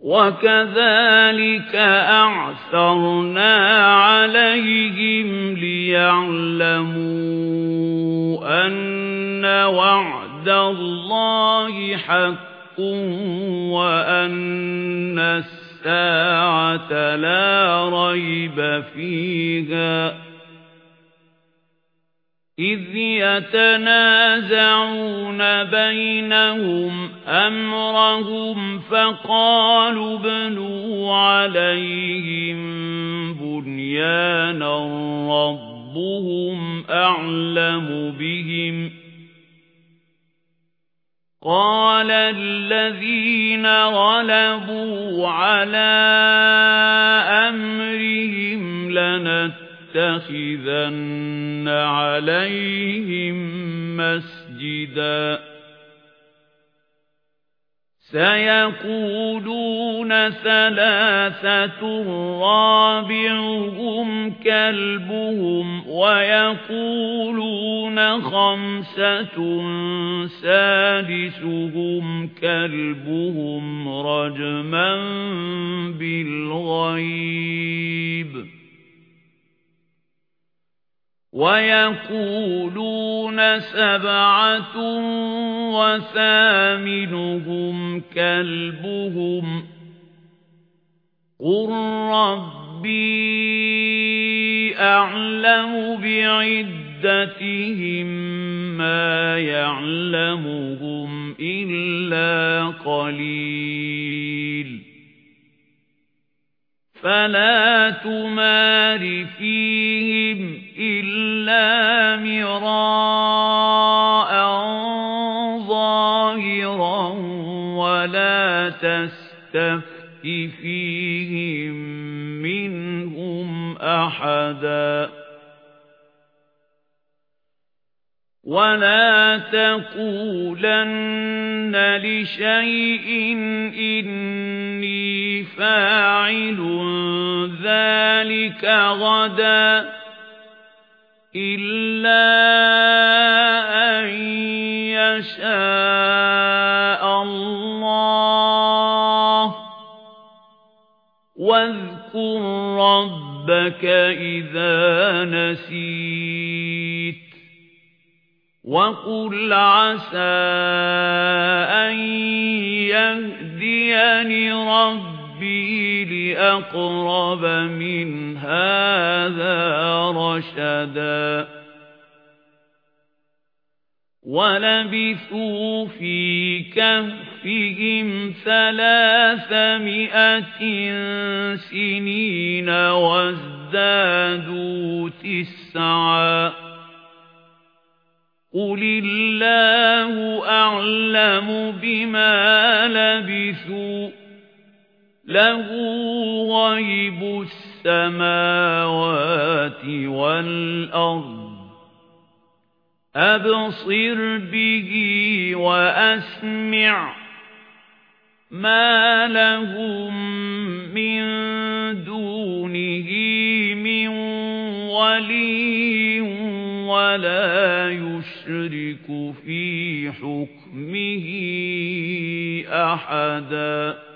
وَكَذَلِكَ أَعْثَرْنَا عَلَيْهِمْ لِيَعْلَمُوا أَنَّ وَعْدَ اللَّهِ حَقٌّ وَأَنَّ السَّاعَةَ لَا رَيْبَ فِيهَا إِذْ يَتَنَازَعُونَ بَيْنَهُمْ أَمْرَهُمْ فَقَالُوا ابْنُوا عَلَيْهِم بُنْيَانًا رَّبُّهُمْ أَعْلَمُ بِهِمْ. قَالَ الَّذِينَ غَلَبُوا عَلَى أَمْرِهِمْ لَنَتَّخِذَنَّ عَلَيْهِمْ مَسْجِدًا. سَيَقُولُونَ ثَلَاثَةٌ رَابِعُهُمْ كَلْبُهُمْ وَيَقُولُونَ خَمْسَةٌ سَادِسُهُمْ كَلْبُهُمْ رَجْمًا بِالْغَيْبِ. وَيَقُولُونَ سَبْعَةٌ وَثَامِنُهُمْ كَلْبُهُمْ قُل رَّبِّي أَعْلَمُ بِعِدَّتِهِم مَّا يَعْلَمُهُمْ إِلَّا قَلِيلٌ فَلَا تُمَارِ فِيهِمْ إِلَّا مِرَاءً ظَاهِرًا وَلَا تَسْتَفْتِ فِيهِمْ مِنْهُمْ أَحَدًا وَلَا تَقُولَنَّ لِشَيْءٍ إِنِّي ذَلِكَ غَدًا إِلَّا أَن يَشَاءَ اللَّهُ. وَاذْكُر رَّبَّكَ إِذَا نَسِيتَ. وَقُلْ عَسَى أَن يَهْدِيَنِ رَبِّي لِأَقْرَبَ مِنْ هَذَا رَشَدًا وَلَبِثُوا فِي كَهْفِهِمْ ثَلَاثَمِائَةٍ سِنِينَ وَازْدَادُوا تِسْعًا قُلِ اللَّهُ أَعْلَمُ بِمَا لَبِثُوا لَهُ غَيْبُ السَّمَاوَاتِ وَالْأَرْضِ. أَبْصِرْ بِهِ وَأَسْمِعْ مَا لَهُم مِّن دُونِهِ مِن وَلِيٍّ وَلَا يُشْرِكُ فِي حُكْمِهِ أَحَدًا.